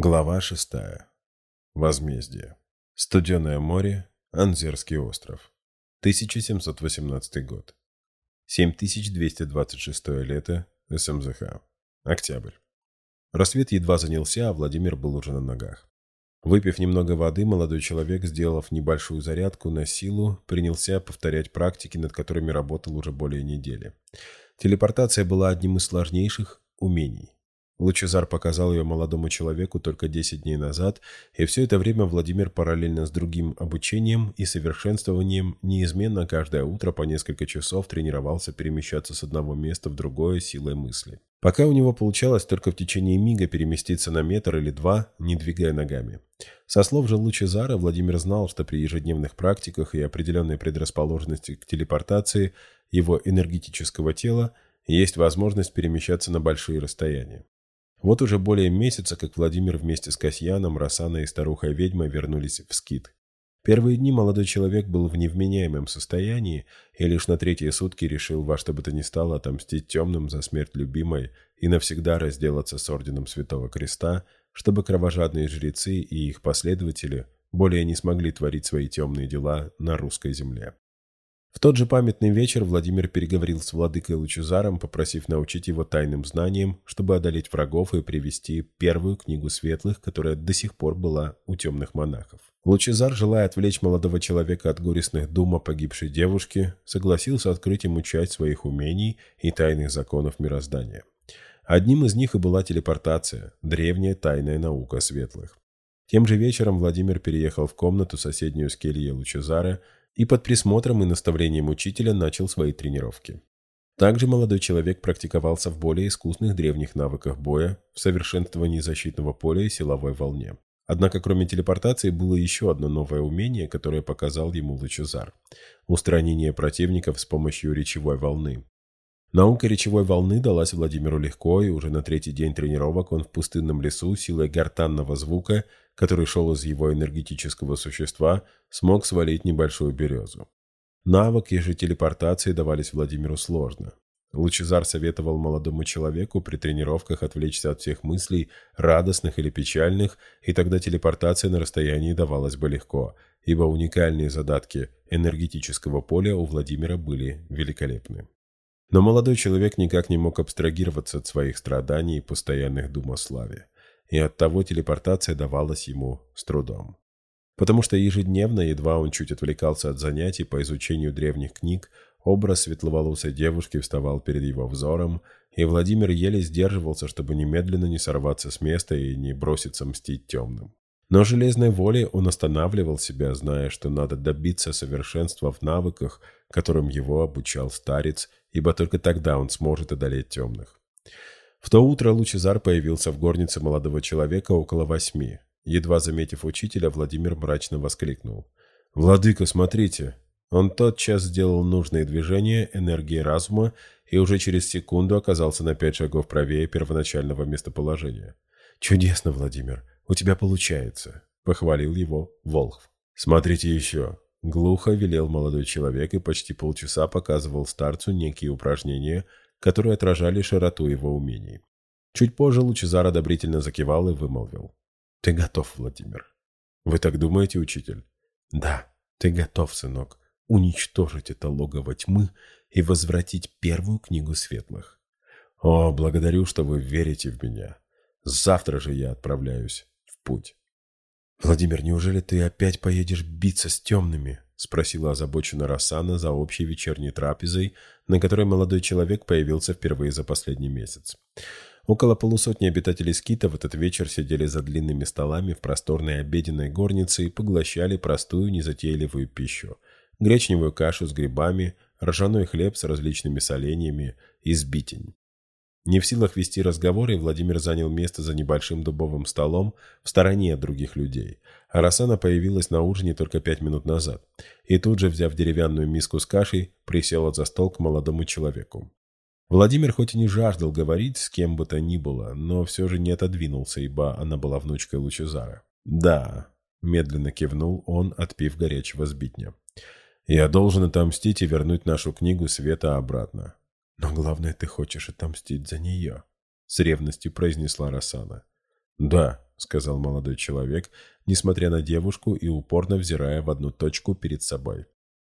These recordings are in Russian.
Глава шестая. Возмездие. Студеное море, Анзерский остров. 1718 год. 7226 лето, СМЗХ. Октябрь. Рассвет едва занялся, а Владимир был уже на ногах. Выпив немного воды, молодой человек, сделав небольшую зарядку на силу, принялся повторять практики, над которыми работал уже более недели. Телепортация была одним из сложнейших умений. Лучезар показал ее молодому человеку только 10 дней назад, и все это время Владимир параллельно с другим обучением и совершенствованием неизменно каждое утро по несколько часов тренировался перемещаться с одного места в другое силой мысли. Пока у него получалось только в течение мига переместиться на метр или два, не двигая ногами. Со слов же Лучезара, Владимир знал, что при ежедневных практиках и определенной предрасположенности к телепортации его энергетического тела есть возможность перемещаться на большие расстояния. Вот уже более месяца, как Владимир вместе с Касьяном, Росаной и старухой-ведьмой вернулись в скит. Первые дни молодой человек был в невменяемом состоянии и лишь на третьи сутки решил во что бы то ни стало отомстить темным за смерть любимой и навсегда разделаться с орденом Святого Креста, чтобы кровожадные жрецы и их последователи более не смогли творить свои темные дела на русской земле. В тот же памятный вечер Владимир переговорил с владыкой Лучезаром, попросив научить его тайным знаниям, чтобы одолеть врагов и привести первую книгу светлых, которая до сих пор была у темных монахов. Лучезар, желая отвлечь молодого человека от горестных дум о погибшей девушке, согласился открыть ему часть своих умений и тайных законов мироздания. Одним из них и была телепортация, древняя тайная наука светлых. Тем же вечером Владимир переехал в комнату, соседнюю с кельей Лучезара, и под присмотром и наставлением учителя начал свои тренировки. Также молодой человек практиковался в более искусных древних навыках боя, в совершенствовании защитного поля и силовой волне. Однако кроме телепортации было еще одно новое умение, которое показал ему Лучезар – устранение противников с помощью речевой волны. Наука речевой волны далась Владимиру легко, и уже на третий день тренировок он в пустынном лесу силой гортанного звука, который шел из его энергетического существа, смог свалить небольшую березу. Навык и же телепортации давались Владимиру сложно. Лучезар советовал молодому человеку при тренировках отвлечься от всех мыслей, радостных или печальных, и тогда телепортация на расстоянии давалась бы легко, ибо уникальные задатки энергетического поля у Владимира были великолепны. Но молодой человек никак не мог абстрагироваться от своих страданий и постоянных дум о славе, и оттого телепортация давалась ему с трудом. Потому что ежедневно, едва он чуть отвлекался от занятий по изучению древних книг, образ светловолосой девушки вставал перед его взором, и Владимир еле сдерживался, чтобы немедленно не сорваться с места и не броситься мстить темным. Но железной волей он останавливал себя, зная, что надо добиться совершенства в навыках, которым его обучал старец, ибо только тогда он сможет одолеть темных. В то утро Лучезар появился в горнице молодого человека около восьми. Едва заметив учителя, Владимир мрачно воскликнул. «Владыка, смотрите!» Он тотчас сделал нужные движения энергии разума и уже через секунду оказался на пять шагов правее первоначального местоположения. «Чудесно, Владимир! У тебя получается!» — похвалил его Волхв. «Смотрите еще!» Глухо велел молодой человек и почти полчаса показывал старцу некие упражнения, которые отражали широту его умений. Чуть позже Лучезар одобрительно закивал и вымолвил. «Ты готов, Владимир?» «Вы так думаете, учитель?» «Да, ты готов, сынок, уничтожить это логово тьмы и возвратить первую книгу светлых. О, благодарю, что вы верите в меня. Завтра же я отправляюсь в путь». «Владимир, неужели ты опять поедешь биться с темными?» — спросила озабоченно Рассана за общей вечерней трапезой, на которой молодой человек появился впервые за последний месяц. Около полусотни обитателей скита в этот вечер сидели за длинными столами в просторной обеденной горнице и поглощали простую незатейливую пищу – гречневую кашу с грибами, ржаной хлеб с различными соленьями и сбитень. Не в силах вести разговоры, Владимир занял место за небольшим дубовым столом в стороне от других людей. А Росана появилась на ужине только пять минут назад. И тут же, взяв деревянную миску с кашей, присела за стол к молодому человеку. Владимир хоть и не жаждал говорить с кем бы то ни было, но все же не отодвинулся, ибо она была внучкой Лучезара. «Да», — медленно кивнул он, отпив горячего сбитня. «Я должен отомстить и вернуть нашу книгу Света обратно. «Но главное, ты хочешь отомстить за нее», — с ревностью произнесла Рассана. «Да», — сказал молодой человек, несмотря на девушку и упорно взирая в одну точку перед собой.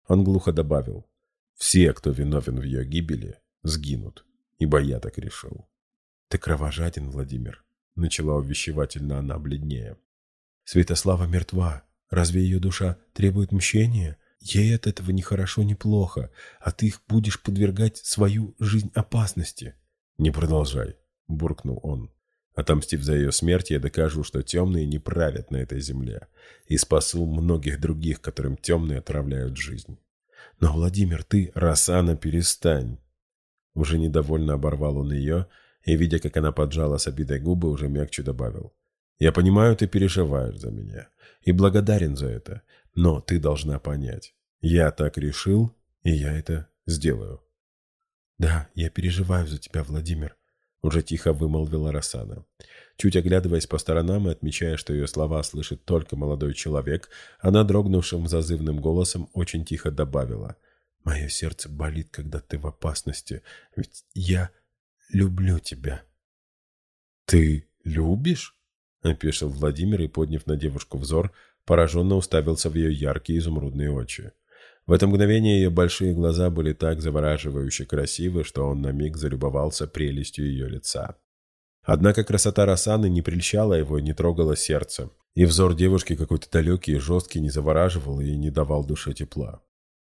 Он глухо добавил, «Все, кто виновен в ее гибели, сгинут, ибо я так решил». «Ты кровожаден, Владимир», — начала увещевательно она бледнее. «Святослава мертва. Разве ее душа требует мщения? Ей от этого ни хорошо, ни плохо, а ты их будешь подвергать свою жизнь опасности». «Не продолжай», — буркнул он. Отомстив за ее смерть, я докажу, что темные не правят на этой земле, и спасу многих других, которым темные отравляют жизнь. Но, Владимир, ты, Росана, перестань. Уже недовольно оборвал он ее, и, видя, как она поджала с обидой губы, уже мягче добавил. «Я понимаю, ты переживаешь за меня, и благодарен за это, но ты должна понять. Я так решил, и я это сделаю». «Да, я переживаю за тебя, Владимир», уже тихо вымолвила Рассана. Чуть оглядываясь по сторонам и отмечая, что ее слова слышит только молодой человек, она дрогнувшим зазывным голосом очень тихо добавила. «Мое сердце болит, когда ты в опасности, ведь я люблю тебя». «Ты любишь?» — опешил Владимир и, подняв на девушку взор, пораженно уставился в ее яркие изумрудные очи. В это мгновение ее большие глаза были так завораживающе красивы, что он на миг залюбовался прелестью ее лица. Однако красота Росаны не прельщала его и не трогала сердце, и взор девушки какой-то далекий и жесткий не завораживал и не давал душе тепла.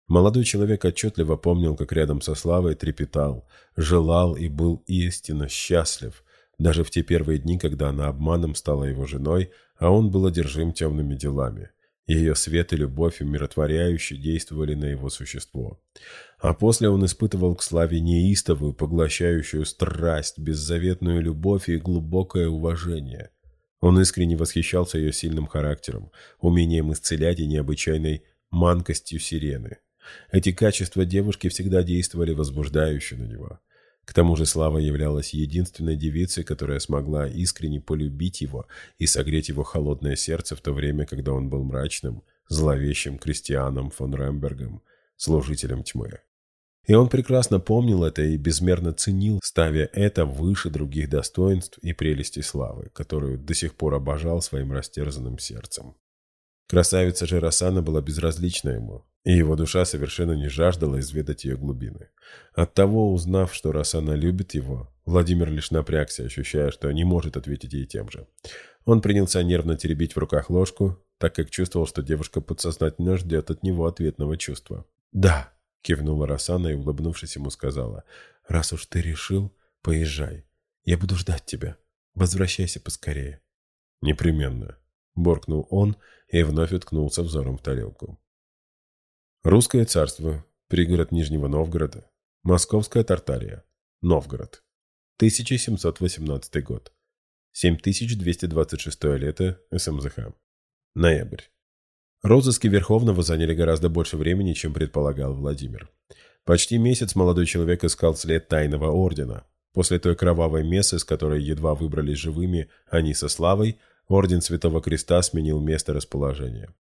Молодой человек отчетливо помнил, как рядом со Славой трепетал, желал и был истинно счастлив, даже в те первые дни, когда она обманом стала его женой, а он был одержим темными делами. Ее свет и любовь умиротворяюще действовали на его существо. А после он испытывал к славе неистовую, поглощающую страсть, беззаветную любовь и глубокое уважение. Он искренне восхищался ее сильным характером, умением исцелять и необычайной манкостью сирены. Эти качества девушки всегда действовали возбуждающе на него. К тому же Слава являлась единственной девицей, которая смогла искренне полюбить его и согреть его холодное сердце в то время, когда он был мрачным, зловещим крестьяном фон Рембергом, служителем тьмы. И он прекрасно помнил это и безмерно ценил, ставя это выше других достоинств и прелестей славы, которую до сих пор обожал своим растерзанным сердцем. Красавица же Рассана была безразлична ему, и его душа совершенно не жаждала изведать ее глубины. Оттого, узнав, что Рассана любит его, Владимир лишь напрягся, ощущая, что не может ответить ей тем же. Он принялся нервно теребить в руках ложку, так как чувствовал, что девушка подсознательно ждет от него ответного чувства. «Да», — кивнула Рассана и, улыбнувшись ему, сказала, «раз уж ты решил, поезжай. Я буду ждать тебя. Возвращайся поскорее». «Непременно», буркнул он и вновь уткнулся взором в тарелку. Русское царство, пригород Нижнего Новгорода, Московская Тартария, Новгород, 1718 год, 7226 лето СМЗХ, ноябрь. Розыски Верховного заняли гораздо больше времени, чем предполагал Владимир. Почти месяц молодой человек искал след тайного ордена. После той кровавой мессы, с которой едва выбрались живыми они со Славой, Орден Святого Креста сменил место расположения.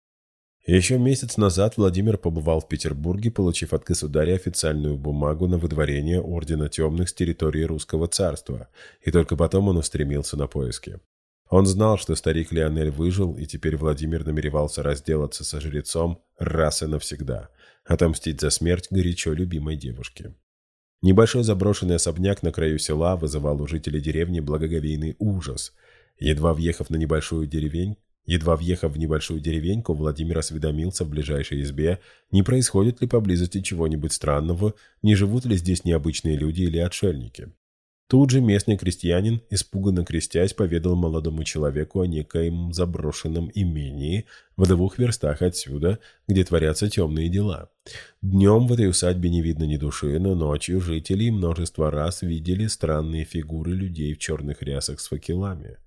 Еще месяц назад Владимир побывал в Петербурге, получив от государя официальную бумагу на выдворение Ордена Темных с территории Русского царства, и только потом он устремился на поиски. Он знал, что старик Леонель выжил, и теперь Владимир намеревался разделаться со жрецом раз и навсегда, отомстить за смерть горячо любимой девушки. Небольшой заброшенный особняк на краю села вызывал у жителей деревни благоговейный ужас – Едва въехав на небольшую деревень, едва въехав в небольшую деревеньку, Владимир осведомился в ближайшей избе, не происходит ли поблизости чего-нибудь странного, не живут ли здесь необычные люди или отшельники. Тут же местный крестьянин, испуганно крестясь, поведал молодому человеку о некоем заброшенном имении в двух верстах отсюда, где творятся темные дела. Днем в этой усадьбе не видно ни души, но ночью жители множество раз видели странные фигуры людей в черных рясах с факелами.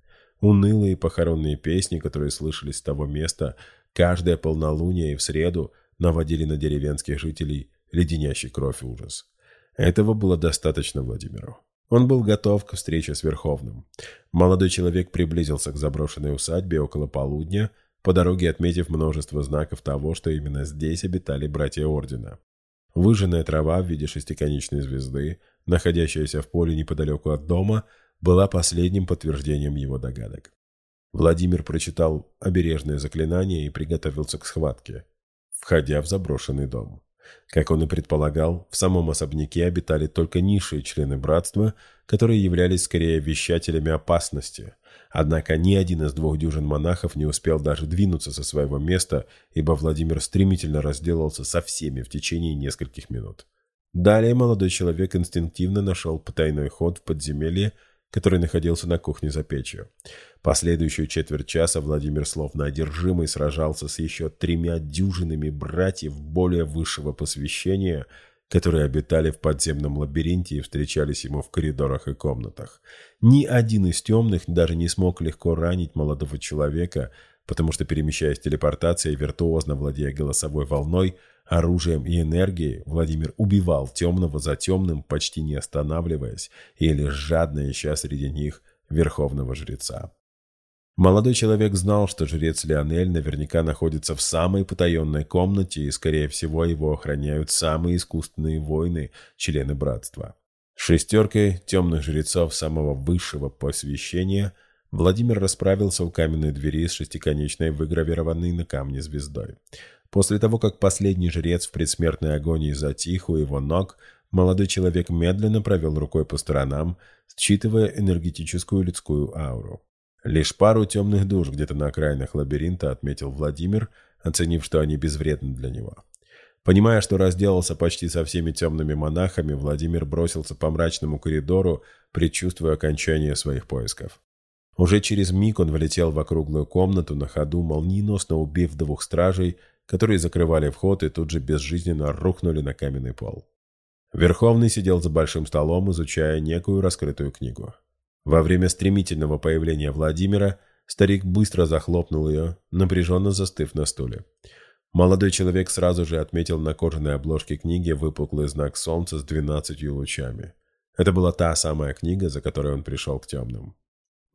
Унылые похоронные песни, которые слышались с того места, каждое полнолуние и в среду наводили на деревенских жителей леденящий кровь ужас. Этого было достаточно Владимиру. Он был готов к встрече с Верховным. Молодой человек приблизился к заброшенной усадьбе около полудня, по дороге отметив множество знаков того, что именно здесь обитали братья Ордена. Выжженная трава в виде шестиконечной звезды, находящаяся в поле неподалеку от дома – была последним подтверждением его догадок. Владимир прочитал обережное заклинание и приготовился к схватке, входя в заброшенный дом. Как он и предполагал, в самом особняке обитали только низшие члены братства, которые являлись скорее вещателями опасности. Однако ни один из двух дюжин монахов не успел даже двинуться со своего места, ибо Владимир стремительно разделался со всеми в течение нескольких минут. Далее молодой человек инстинктивно нашел потайной ход в подземелье, который находился на кухне за печью. Последующую четверть часа Владимир словно одержимый сражался с еще тремя дюжинами братьев более высшего посвящения, которые обитали в подземном лабиринте и встречались ему в коридорах и комнатах. Ни один из темных даже не смог легко ранить молодого человека, потому что, перемещаясь телепортацией, виртуозно владея голосовой волной, оружием и энергией, Владимир убивал темного за темным, почти не останавливаясь, и лишь жадно ища среди них верховного жреца. Молодой человек знал, что жрец Леонель наверняка находится в самой потаенной комнате, и, скорее всего, его охраняют самые искусственные воины, члены братства. Шестеркой темных жрецов самого высшего посвящения Владимир расправился у каменной двери с шестиконечной выгравированной на камне звездой. После того, как последний жрец в предсмертной агонии затих у его ног, молодой человек медленно провел рукой по сторонам, считывая энергетическую людскую ауру. Лишь пару темных душ где-то на окраинах лабиринта отметил Владимир, оценив, что они безвредны для него. Понимая, что разделался почти со всеми темными монахами, Владимир бросился по мрачному коридору, предчувствуя окончание своих поисков. Уже через миг он влетел в округлую комнату, на ходу молниеносно убив двух стражей, которые закрывали вход и тут же безжизненно рухнули на каменный пол. Верховный сидел за большим столом, изучая некую раскрытую книгу. Во время стремительного появления Владимира старик быстро захлопнул ее, напряженно застыв на стуле. Молодой человек сразу же отметил на кожаной обложке книги выпуклый знак солнца с двенадцатью лучами. Это была та самая книга, за которой он пришел к темным.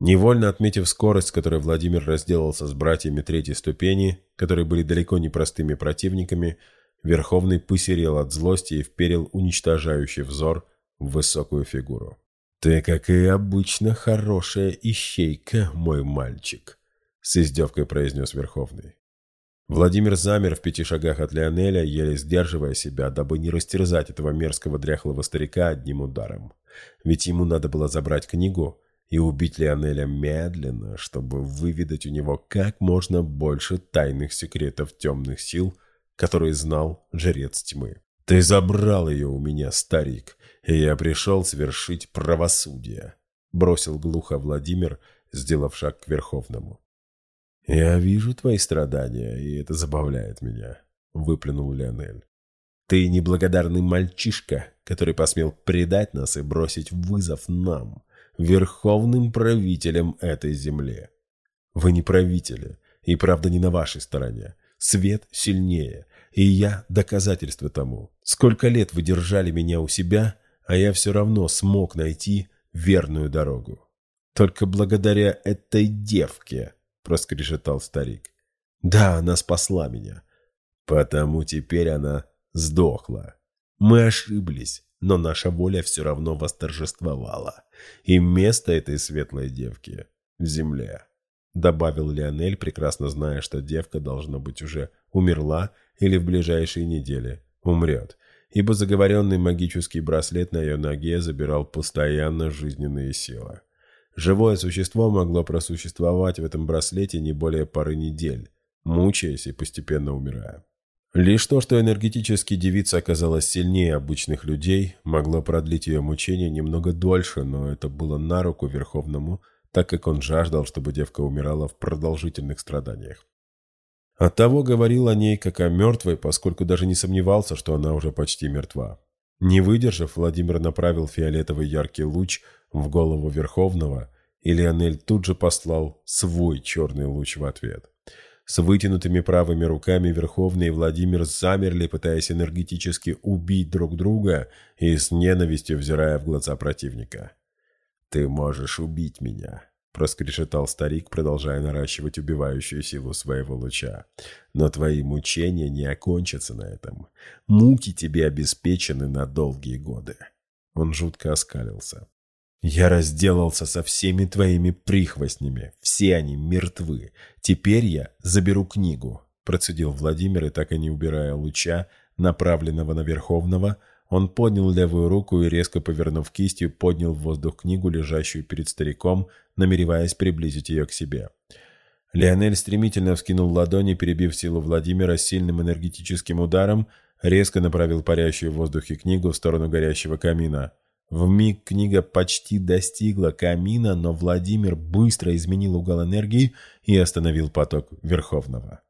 Невольно отметив скорость, с которой Владимир разделался с братьями третьей ступени, которые были далеко не простыми противниками, Верховный посерел от злости и вперил уничтожающий взор в высокую фигуру. «Ты, как и обычно, хорошая ищейка, мой мальчик», — с издевкой произнес Верховный. Владимир замер в пяти шагах от Леонеля, еле сдерживая себя, дабы не растерзать этого мерзкого дряхлого старика одним ударом. Ведь ему надо было забрать книгу и убить Леонеля медленно, чтобы выведать у него как можно больше тайных секретов темных сил, которые знал жрец тьмы. «Ты забрал ее у меня, старик, и я пришел свершить правосудие», — бросил глухо Владимир, сделав шаг к Верховному. «Я вижу твои страдания, и это забавляет меня», — выплюнул Леонель. «Ты неблагодарный мальчишка, который посмел предать нас и бросить вызов нам, верховным правителям этой земли. Вы не правители, и правда не на вашей стороне. Свет сильнее, и я доказательство тому. Сколько лет вы держали меня у себя, а я все равно смог найти верную дорогу. Только благодаря этой девке, проскрежетал старик. Да, она спасла меня. Потому теперь она сдохла. Мы ошиблись, но наша воля все равно восторжествовала. И место этой светлой девки в земле. Добавил Леонель, прекрасно зная, что девка, должно быть, уже умерла или в ближайшие недели умрет, ибо заговоренный магический браслет на ее ноге забирал постоянно жизненные силы. Живое существо могло просуществовать в этом браслете не более пары недель, мучаясь и постепенно умирая. Лишь то, что энергетически девица оказалась сильнее обычных людей, могло продлить ее мучение немного дольше, но это было на руку Верховному, так как он жаждал, чтобы девка умирала в продолжительных страданиях. Оттого говорил о ней как о мертвой, поскольку даже не сомневался, что она уже почти мертва. Не выдержав, Владимир направил фиолетовый яркий луч в голову Верховного, и Леонель тут же послал свой черный луч в ответ. С вытянутыми правыми руками Верховный и Владимир замерли, пытаясь энергетически убить друг друга и с ненавистью взирая в глаза противника. «Ты можешь убить меня», — проскрешетал старик, продолжая наращивать убивающую силу своего луча. «Но твои мучения не окончатся на этом. Муки тебе обеспечены на долгие годы». Он жутко оскалился. «Я разделался со всеми твоими прихвостнями. Все они мертвы. Теперь я заберу книгу», – процедил Владимир, и так и не убирая луча, направленного на Верховного, он поднял левую руку и, резко повернув кистью, поднял в воздух книгу, лежащую перед стариком, намереваясь приблизить ее к себе. Леонель стремительно вскинул ладони, перебив силу Владимира сильным энергетическим ударом, резко направил парящую в воздухе книгу в сторону горящего камина. В миг книга почти достигла камина, но Владимир быстро изменил угол энергии и остановил поток Верховного.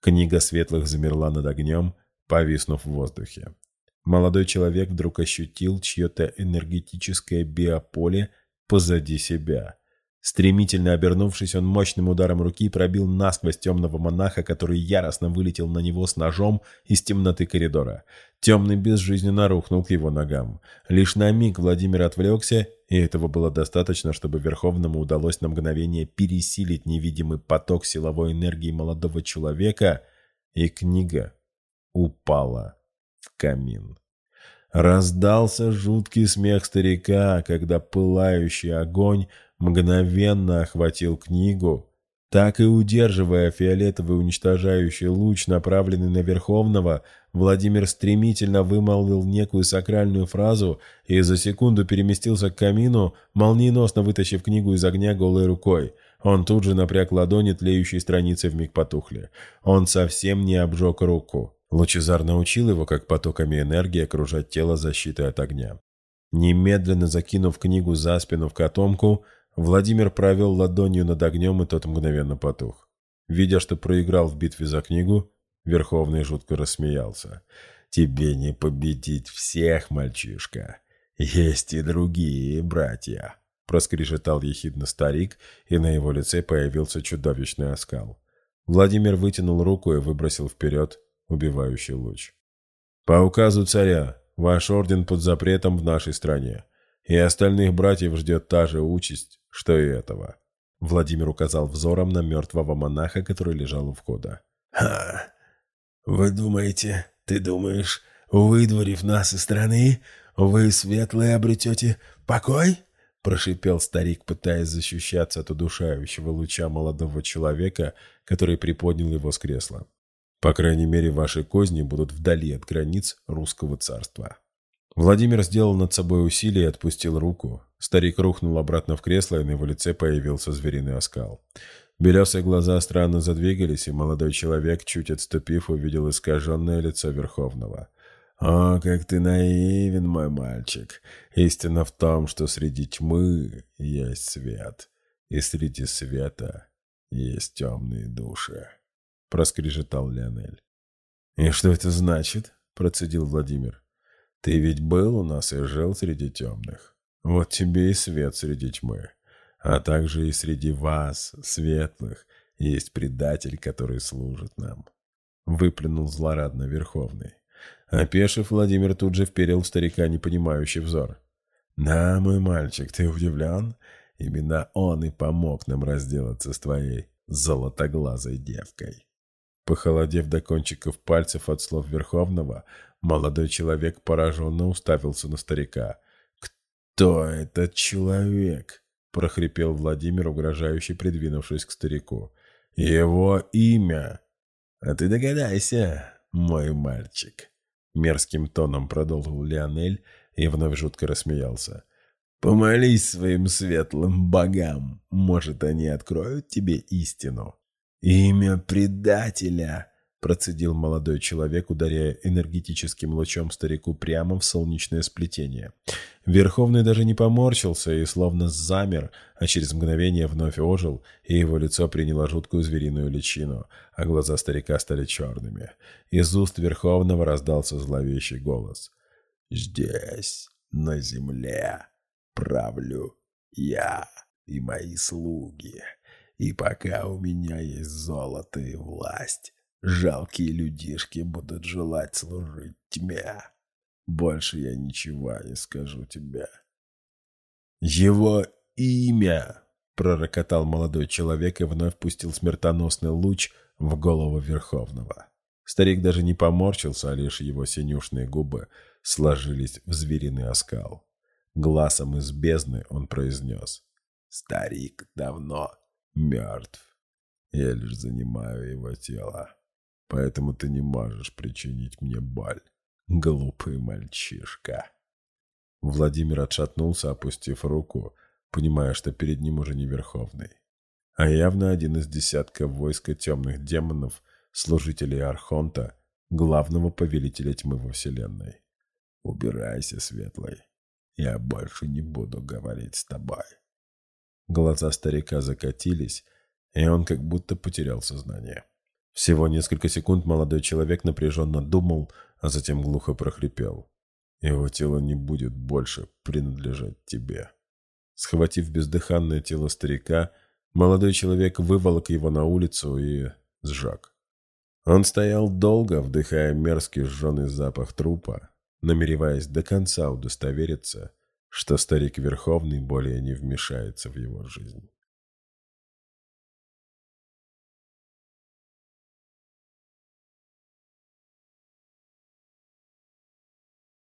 Книга светлых замерла над огнем, повиснув в воздухе. Молодой человек вдруг ощутил чье-то энергетическое биополе позади себя. Стремительно обернувшись, он мощным ударом руки пробил насквозь темного монаха, который яростно вылетел на него с ножом из темноты коридора. Темный безжизненно рухнул к его ногам. Лишь на миг Владимир отвлекся, и этого было достаточно, чтобы Верховному удалось на мгновение пересилить невидимый поток силовой энергии молодого человека, и книга упала в камин. Раздался жуткий смех старика, когда пылающий огонь мгновенно охватил книгу, так и удерживая фиолетовый уничтожающий луч, направленный на Верховного, Владимир стремительно вымолвил некую сакральную фразу и за секунду переместился к камину, молниеносно вытащив книгу из огня голой рукой. Он тут же напряг ладони, тлеющие страницы вмиг потухли. Он совсем не обжег руку. Лучезар научил его, как потоками энергии окружать тело защитой от огня. Немедленно закинув книгу за спину в котомку, Владимир провел ладонью над огнем, и тот мгновенно потух. Видя, что проиграл в битве за книгу, Верховный жутко рассмеялся. «Тебе не победить всех, мальчишка. Есть и другие братья», — проскрежетал ехидно старик, и на его лице появился чудовищный оскал. Владимир вытянул руку и выбросил вперед убивающий луч. «По указу царя, ваш орден под запретом в нашей стране, и остальных братьев ждет та же участь, что и этого. Владимир указал взором на мертвого монаха, который лежал у входа. «Ха! Вы думаете, ты думаешь, выдворив нас из страны, вы, светлые, обретете покой?» Прошипел старик, пытаясь защищаться от удушающего луча молодого человека, который приподнял его с кресла. «По крайней мере, ваши козни будут вдали от границ русского царства». Владимир сделал над собой усилие и отпустил руку. Старик рухнул обратно в кресло, и на его лице появился звериный оскал. Белесые глаза странно задвигались, и молодой человек, чуть отступив, увидел искаженное лицо Верховного. «О, как ты наивен, мой мальчик! Истина в том, что среди тьмы есть свет, и среди света есть темные души», — проскрежетал Леонель. «И что это значит?» — процедил Владимир. Ты ведь был у нас и жил среди темных. Вот тебе и свет среди тьмы. А также и среди вас, светлых, есть предатель, который служит нам. Выплюнул злорадно Верховный. Опешив, Владимир тут же вперил в старика непонимающий взор. «Да, мой мальчик, ты удивлен? Именно он и помог нам разделаться с твоей золотоглазой девкой». Похолодев до кончиков пальцев от слов Верховного, молодой человек пораженно уставился на старика. «Кто этот человек?» – прохрипел Владимир, угрожающе придвинувшись к старику. «Его имя!» «А ты догадайся, мой мальчик!» Мерзким тоном продолжил Леонель и вновь жутко рассмеялся. «Помолись своим светлым богам, может, они откроют тебе истину?» «Имя предателя!» – процедил молодой человек, ударяя энергетическим лучом старику прямо в солнечное сплетение. Верховный даже не поморщился и словно замер, а через мгновение вновь ожил, и его лицо приняло жуткую звериную личину, а глаза старика стали черными. Из уст Верховного раздался зловещий голос. «Здесь, на земле, правлю я и мои слуги». И пока у меня есть золото и власть, жалкие людишки будут желать служить тьме. Больше я ничего не скажу тебе. Его имя, пророкотал молодой человек и вновь пустил смертоносный луч в голову Верховного. Старик даже не поморщился, а лишь его синюшные губы сложились в звериный оскал. глазом из бездны он произнес. «Старик давно мертв. Я лишь занимаю его тело. Поэтому ты не можешь причинить мне боль, глупый мальчишка». Владимир отшатнулся, опустив руку, понимая, что перед ним уже не Верховный, а явно один из десятка войска темных демонов, служителей Архонта, главного повелителя тьмы во Вселенной. «Убирайся, Светлый. Я больше не буду говорить с тобой». Глаза старика закатились, и он как будто потерял сознание. Всего несколько секунд молодой человек напряженно думал, а затем глухо прохрипел. «Его тело не будет больше принадлежать тебе». Схватив бездыханное тело старика, молодой человек выволок его на улицу и сжег. Он стоял долго, вдыхая мерзкий сжженный запах трупа, намереваясь до конца удостовериться, что старик Верховный более не вмешается в его жизнь.